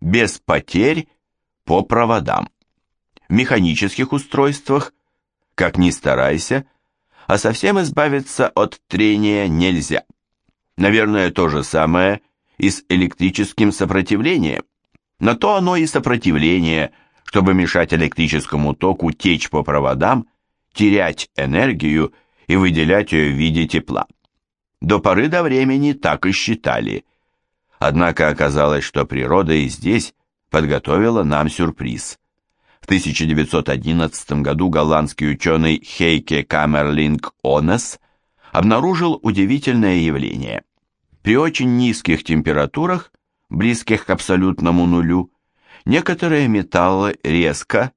без потерь по проводам. В механических устройствах, как ни старайся, а совсем избавиться от трения нельзя. Наверное, то же самое и с электрическим сопротивлением. На то оно и сопротивление, чтобы мешать электрическому току течь по проводам, терять энергию и выделять ее в виде тепла. До поры до времени так и считали. Однако оказалось, что природа и здесь подготовила нам сюрприз. В 1911 году голландский ученый Хейке Камерлинг Онес обнаружил удивительное явление. При очень низких температурах, близких к абсолютному нулю, некоторые металлы резко,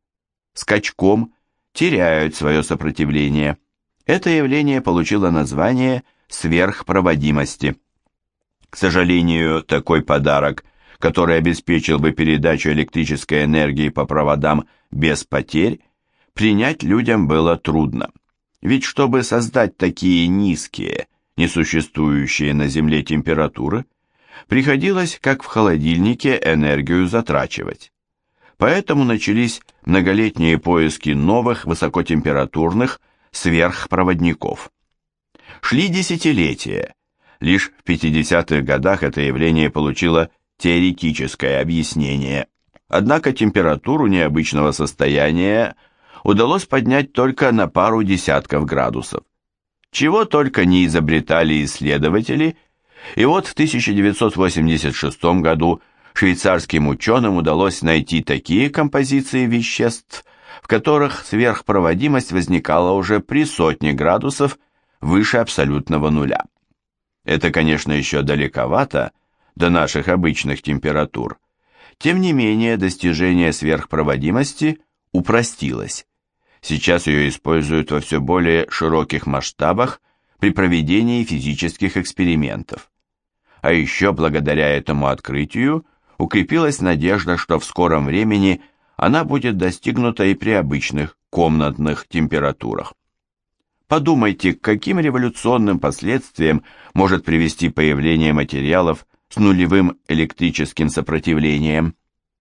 скачком, теряют свое сопротивление. Это явление получило название сверхпроводимости. К сожалению, такой подарок, который обеспечил бы передачу электрической энергии по проводам без потерь, принять людям было трудно. Ведь чтобы создать такие низкие, несуществующие на Земле температуры, приходилось, как в холодильнике, энергию затрачивать. Поэтому начались многолетние поиски новых высокотемпературных сверхпроводников. Шли десятилетия. Лишь в 50-х годах это явление получило теоретическое объяснение. Однако температуру необычного состояния удалось поднять только на пару десятков градусов. Чего только не изобретали исследователи, и вот в 1986 году швейцарским ученым удалось найти такие композиции веществ, в которых сверхпроводимость возникала уже при сотне градусов выше абсолютного нуля. Это, конечно, еще далековато до наших обычных температур. Тем не менее, достижение сверхпроводимости упростилось. Сейчас ее используют во все более широких масштабах при проведении физических экспериментов. А еще благодаря этому открытию укрепилась надежда, что в скором времени она будет достигнута и при обычных комнатных температурах. Подумайте, к каким революционным последствиям может привести появление материалов с нулевым электрическим сопротивлением –